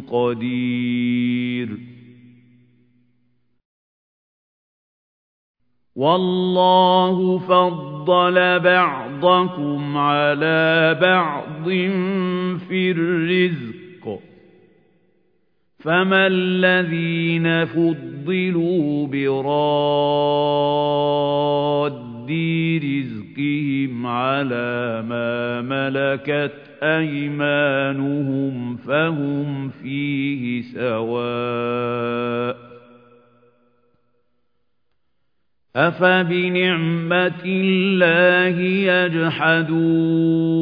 قَدِيرٌ. وَاللَّهُ فَضَّلَ بَعْضَكُمْ عَلَى بَعْضٍ فِي الرِّزْقِ. فَمَا الَّذِينَ فُضِّلُوا بِرَادِّي رِزْقِهِمْ عَلَى مَا مَلَكَتْ أَيْمَانُهُمْ فَهُمْ فِيهِ سَوَاءٌ أَفَبِنِعْمَةِ اللَّهِ يَجْحَدُونَ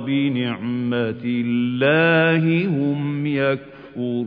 وَبِنِعْمَةِ اللَّهِ هُمْ يَكْفُرُونَ.